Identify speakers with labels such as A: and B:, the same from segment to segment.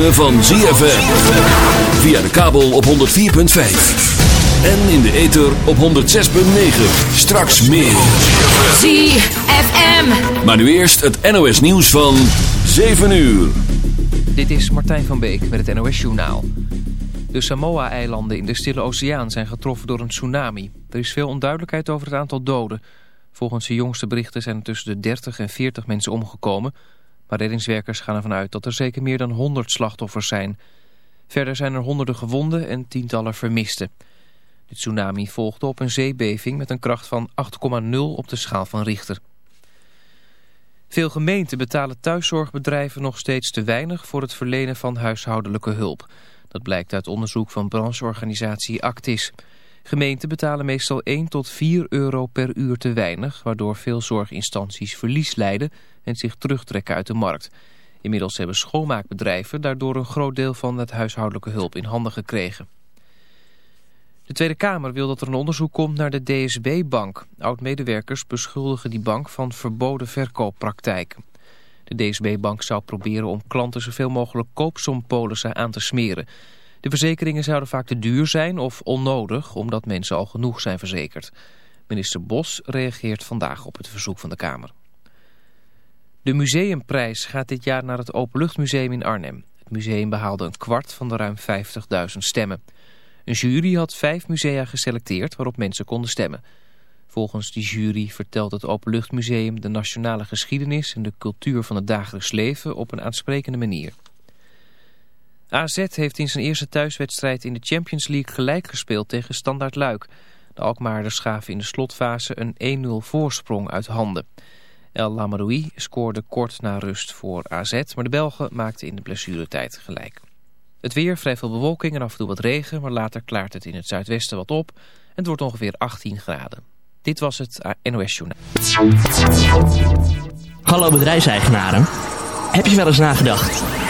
A: ritme van ZFM. Via de kabel op 104.5. En in de ether op 106.9. Straks meer.
B: ZFM.
A: Maar nu eerst het NOS nieuws van 7 uur.
C: Dit is Martijn van Beek met het NOS-journaal. De Samoa-eilanden in de Stille Oceaan zijn getroffen door een tsunami. Er is veel onduidelijkheid over het aantal doden. Volgens de jongste berichten zijn er tussen de 30 en 40 mensen omgekomen. Maar reddingswerkers gaan ervan uit dat er zeker meer dan 100 slachtoffers zijn. Verder zijn er honderden gewonden en tientallen vermisten. De tsunami volgde op een zeebeving met een kracht van 8,0 op de schaal van Richter. Veel gemeenten betalen thuiszorgbedrijven nog steeds te weinig voor het verlenen van huishoudelijke hulp. Dat blijkt uit onderzoek van brancheorganisatie Actis. Gemeenten betalen meestal 1 tot 4 euro per uur te weinig, waardoor veel zorginstanties verlies lijden en zich terugtrekken uit de markt. Inmiddels hebben schoonmaakbedrijven daardoor een groot deel van het huishoudelijke hulp in handen gekregen. De Tweede Kamer wil dat er een onderzoek komt naar de DSB-bank. Oud-medewerkers beschuldigen die bank van verboden verkooppraktijken. De DSB-bank zou proberen om klanten zoveel mogelijk koopsompolissen aan te smeren. De verzekeringen zouden vaak te duur zijn of onnodig, omdat mensen al genoeg zijn verzekerd. Minister Bos reageert vandaag op het verzoek van de Kamer. De museumprijs gaat dit jaar naar het Openluchtmuseum in Arnhem. Het museum behaalde een kwart van de ruim 50.000 stemmen. Een jury had vijf musea geselecteerd waarop mensen konden stemmen. Volgens die jury vertelt het Openluchtmuseum de nationale geschiedenis en de cultuur van het dagelijks leven op een aansprekende manier. AZ heeft in zijn eerste thuiswedstrijd in de Champions League gelijk gespeeld tegen Standaard Luik. De Alkmaarders gaven in de slotfase een 1-0 voorsprong uit handen. El Lamaroui scoorde kort na rust voor AZ, maar de Belgen maakten in de blessuretijd gelijk. Het weer, vrij veel bewolking en af en toe wat regen, maar later klaart het in het zuidwesten wat op. En het wordt ongeveer 18 graden. Dit was het NOS Journaal.
D: Hallo bedrijfseigenaren. Heb je wel eens nagedacht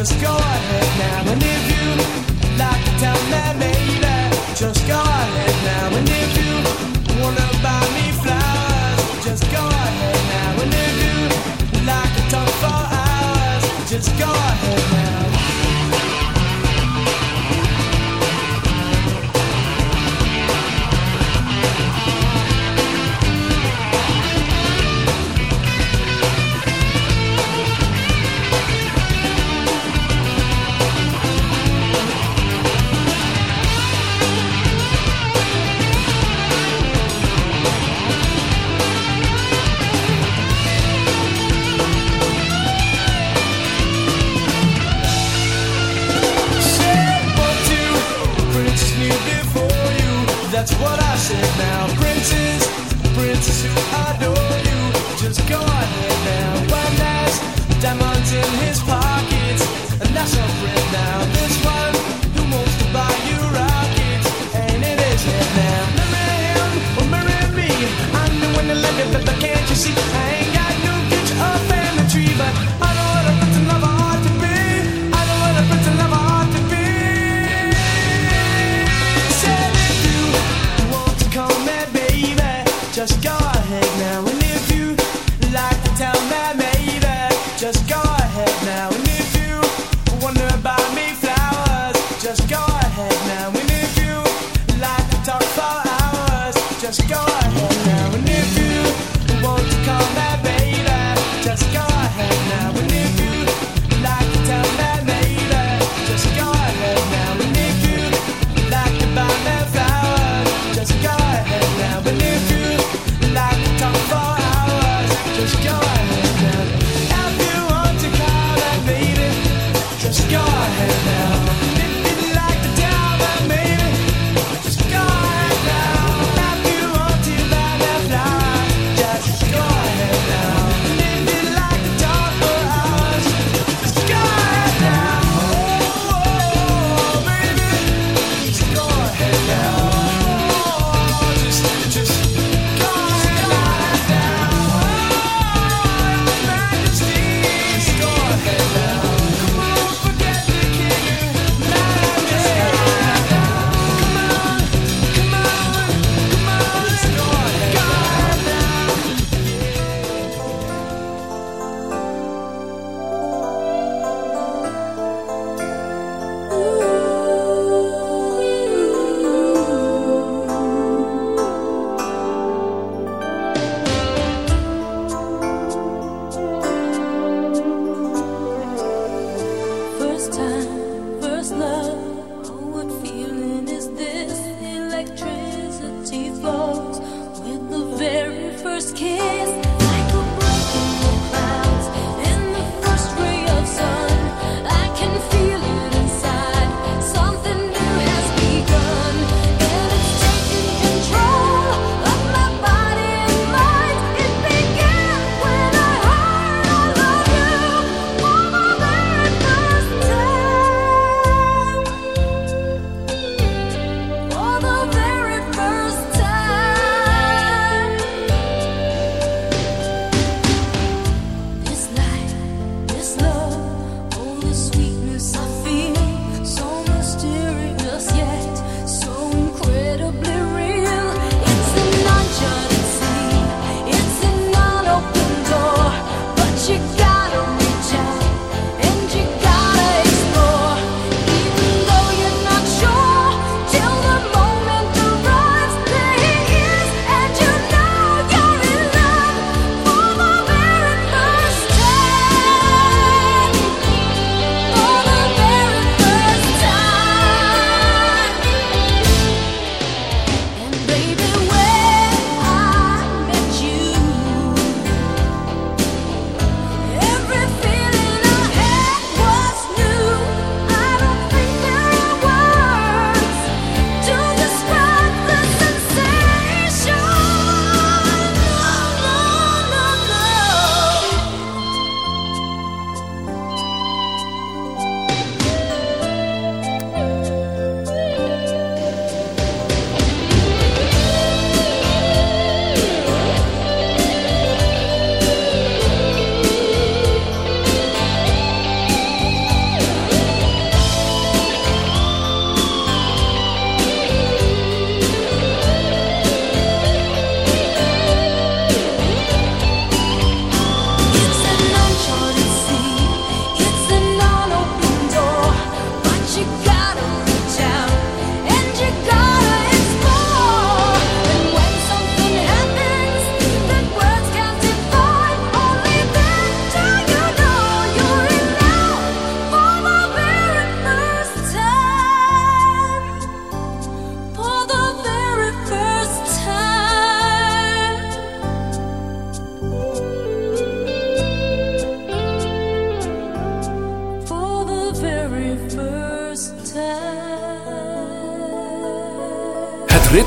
E: Just go ahead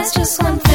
F: that's just
B: one
F: thing.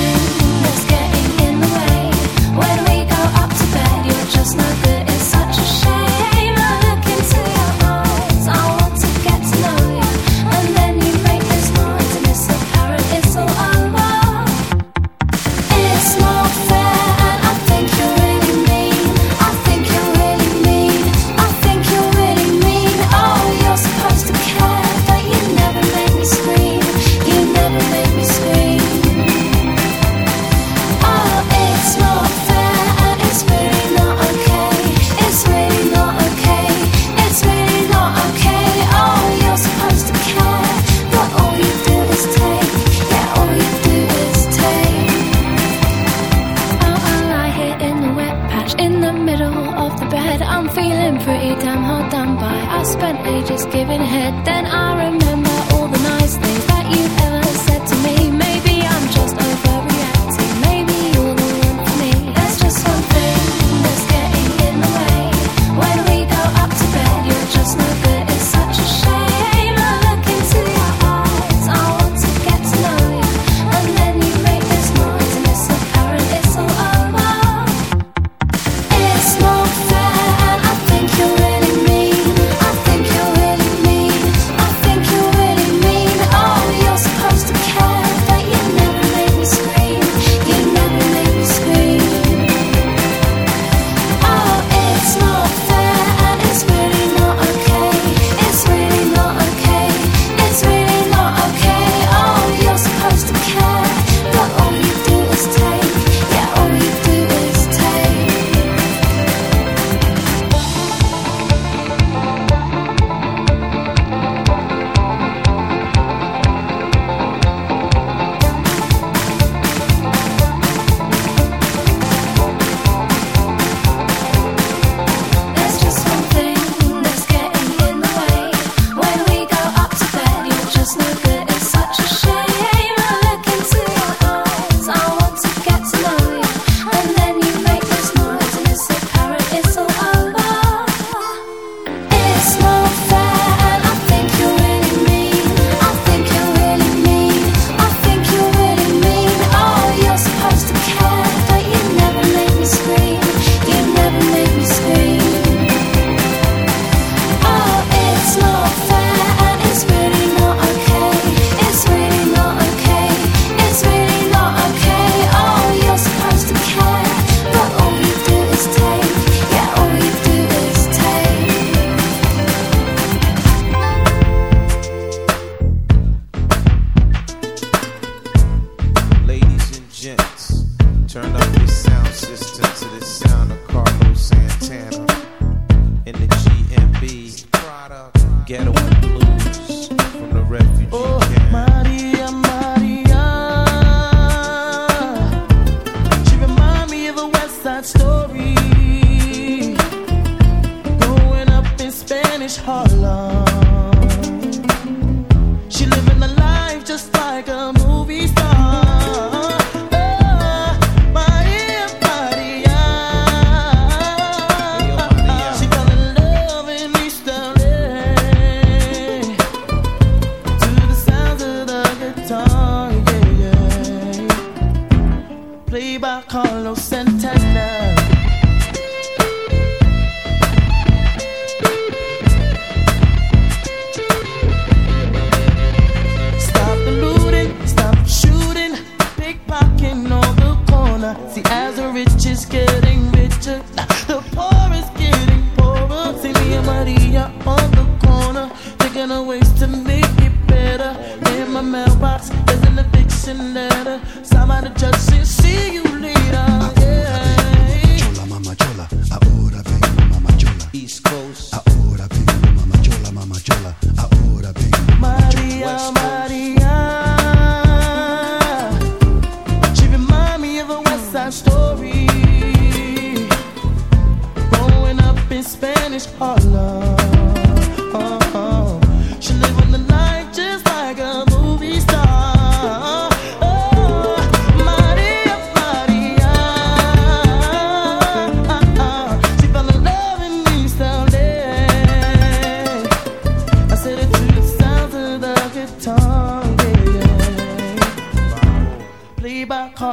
F: Gents, turn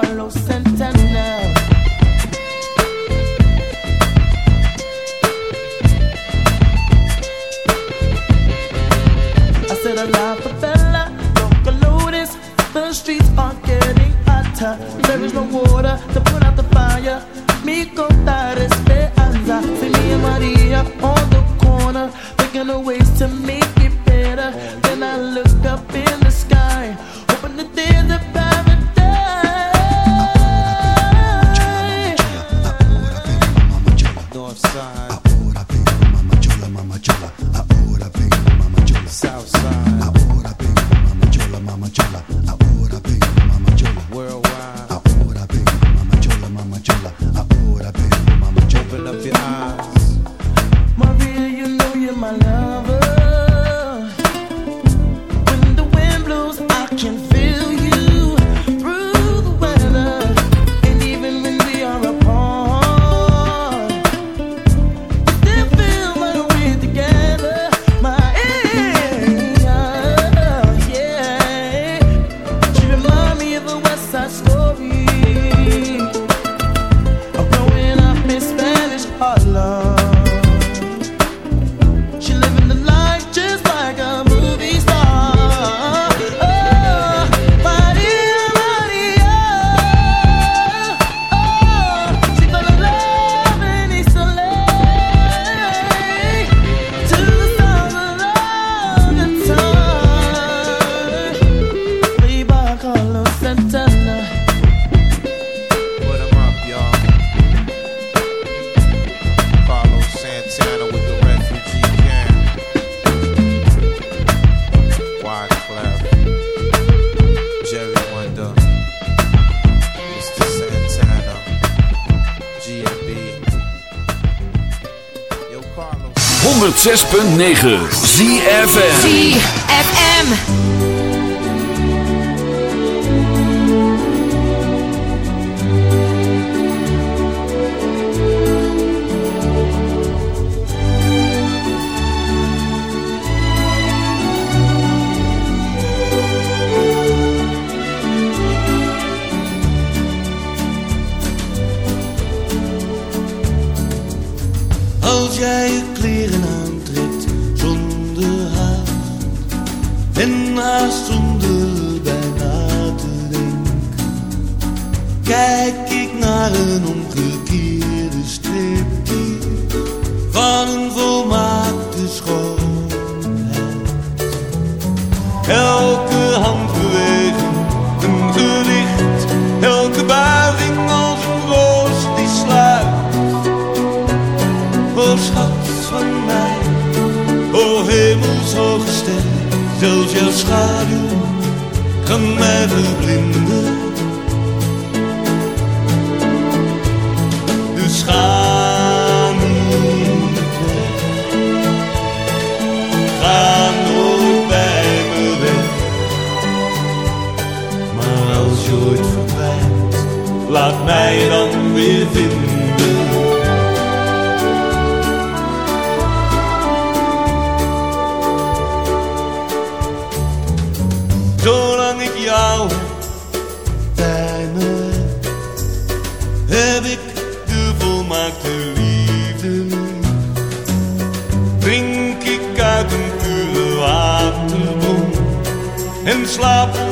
F: Carlos Santana.
G: 106.9 ZFM.
H: ZFM.
I: Slaap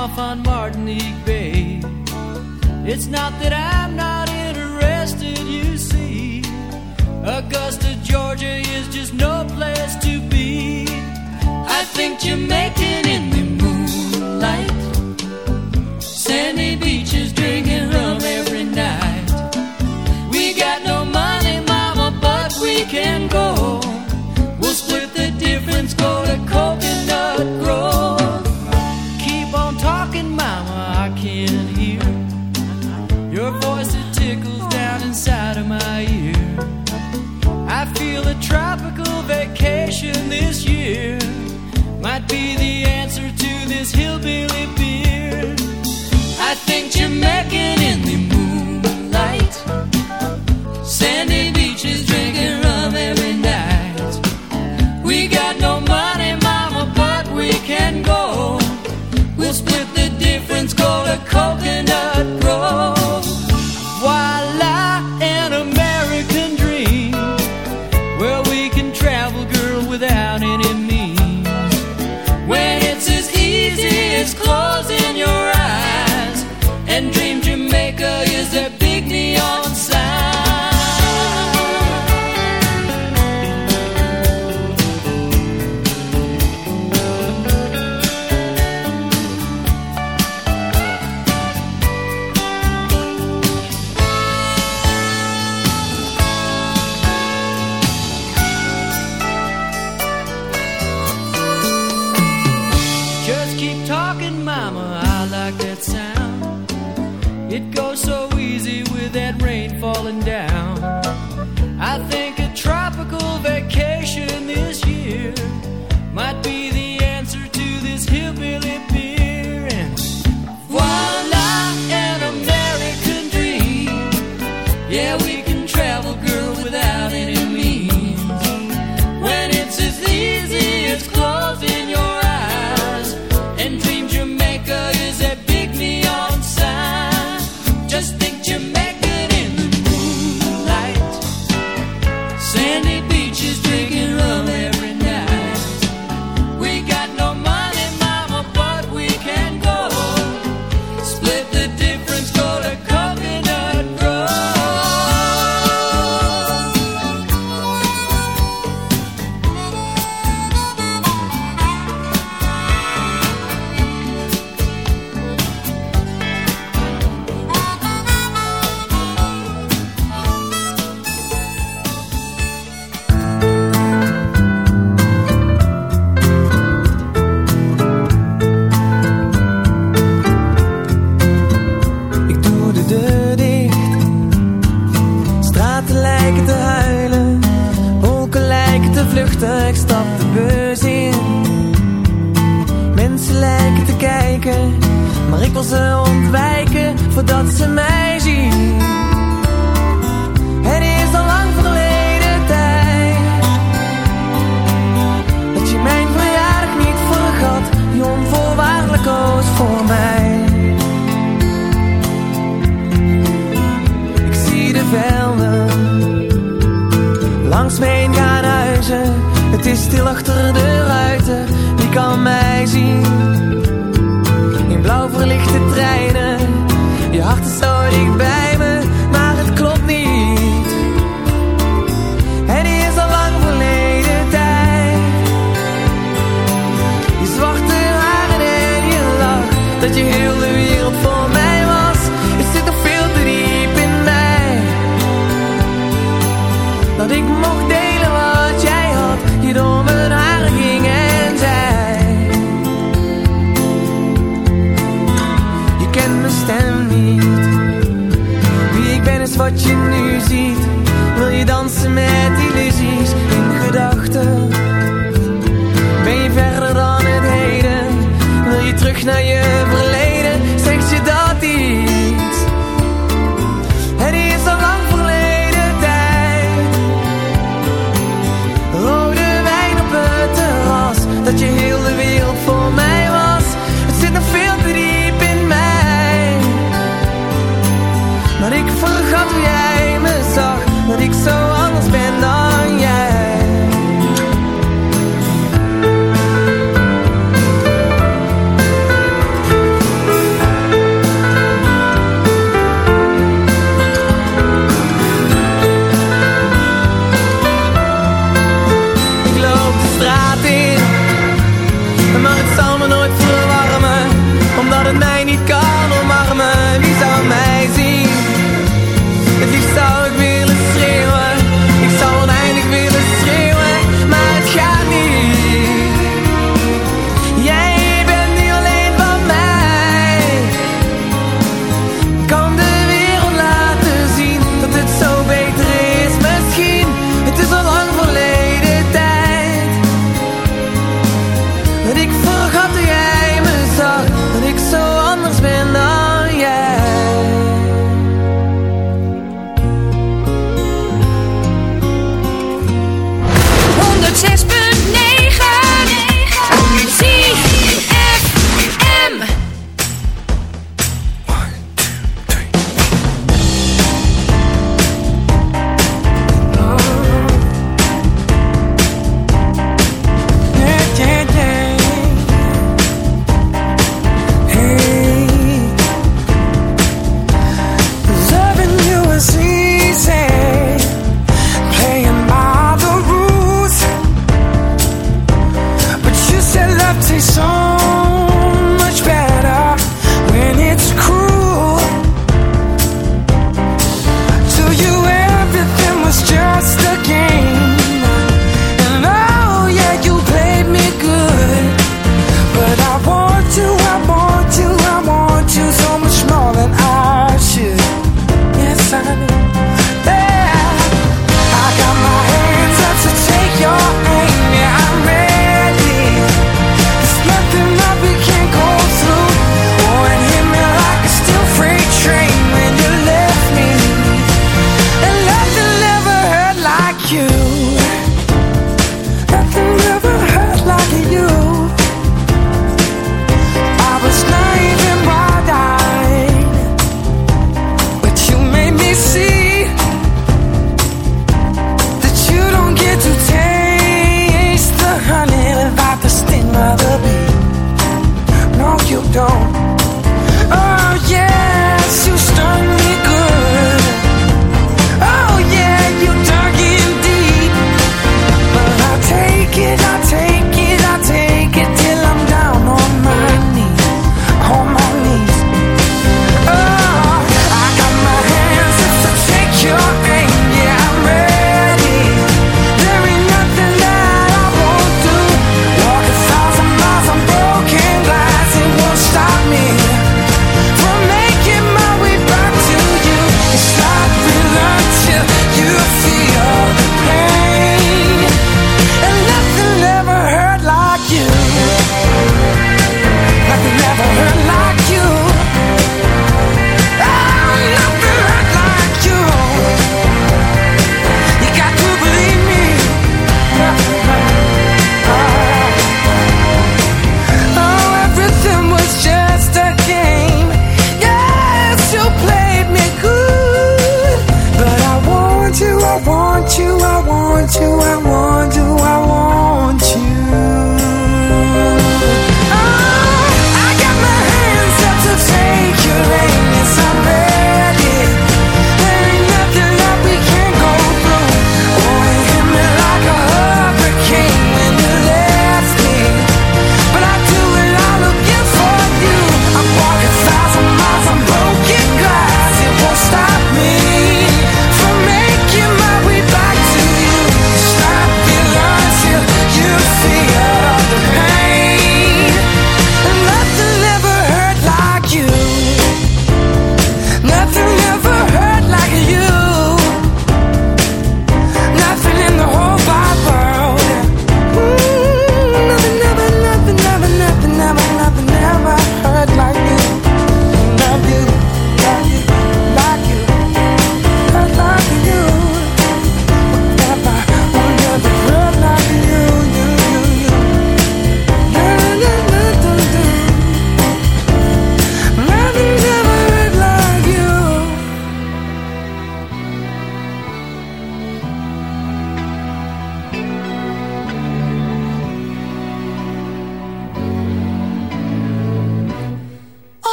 J: off on Martinique Bay. It's not that I'm not interested, you see. Augusta, Georgia is just no place to be. I think
K: Jamaica.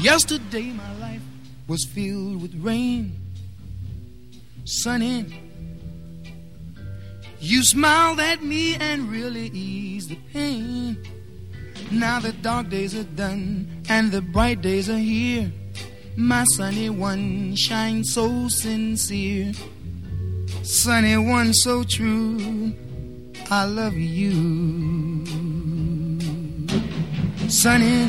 L: Yesterday my life was filled with rain. Sunny, you smiled at me and really eased the pain. Now the dark days are done and the bright days are here. My sunny one shines so sincere. Sunny one so true. I love you. Sunny,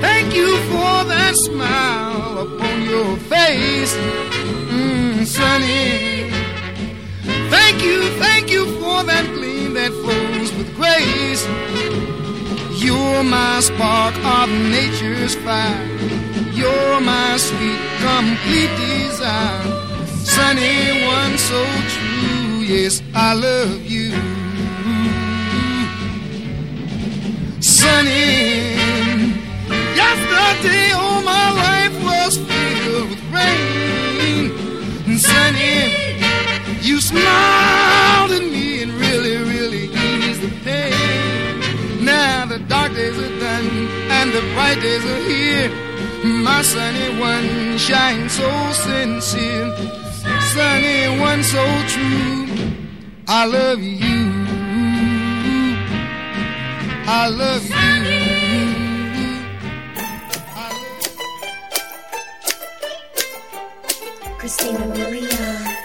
L: thank you for that smile upon your face. Mm, Sunny, thank you, thank you for that gleam that flows with grace. You're my spark of nature's fire. You're my sweet, complete desire. Sunny one so true, yes, I love you. Sunny, yesterday all my life was filled with rain. And Sunny, you smiled at me and really, really eased the pain. Now the dark days are done and the bright days are here. My sunny one shines so sincere, sunny one so true. I love you. I love you.
B: Christina Milian,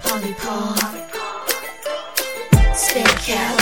B: Polly Paul, Stay Cat,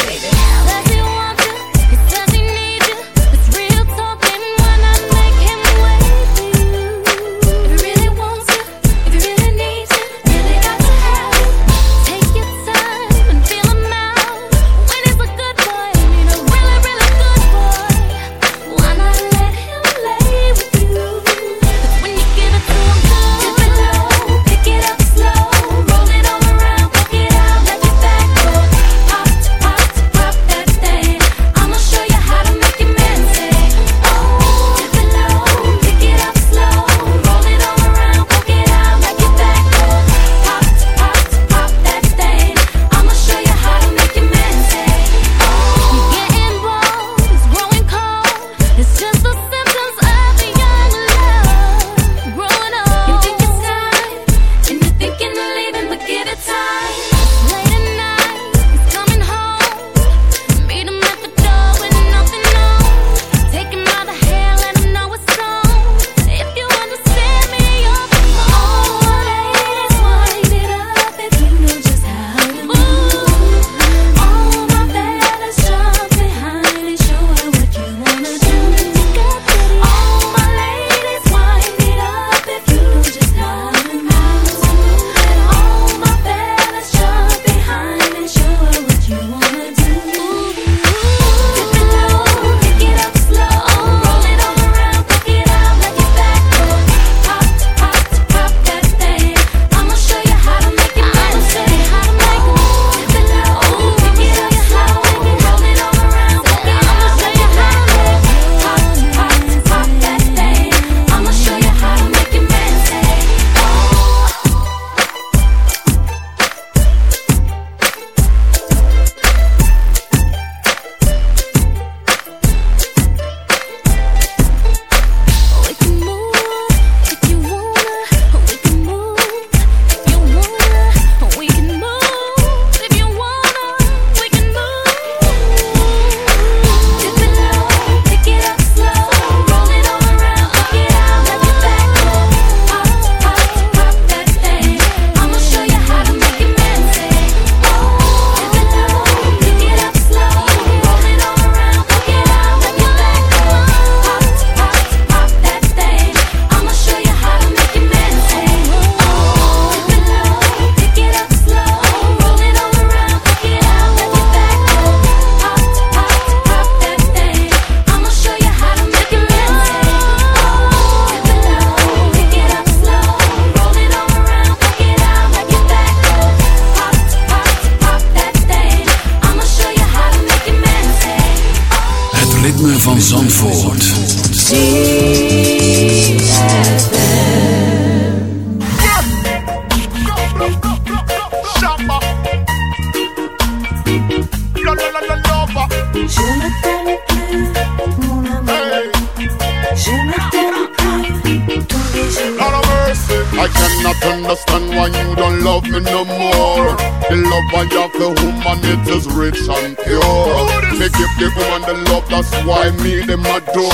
M: mercy. I cannot understand why you don't love me no more. The love I have the woman, it is rich and pure. Me give the woman the that's why me them adore.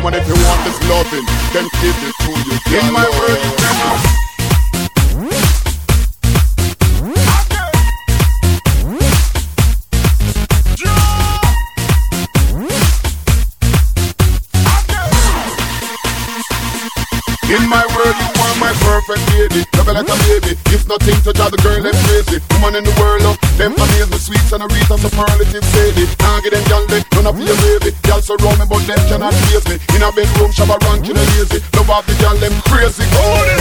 M: Woman, if you want this loving, then give it to you. In my world, In my world, you are my perfect lady. Love you like a baby. It's nothing to drive the girl them crazy. Woman in the world, love them amaze me sweet and a wreath of superlative sadie. Can't get them gal they none of your Gal surround me, but them cannot face me. In a bedroom, shabba ranking and lazy. Love off the gal them crazy. Oh,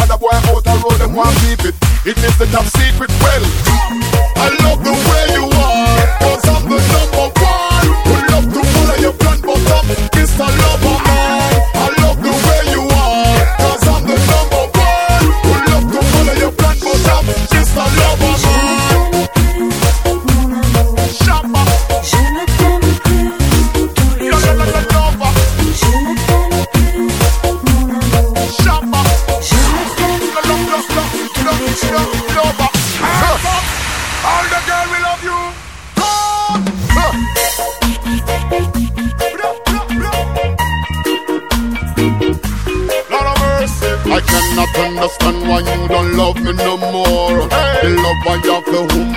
M: weakness. Other boy out the road, them want keep it. It is the top secret. Well, I love the way you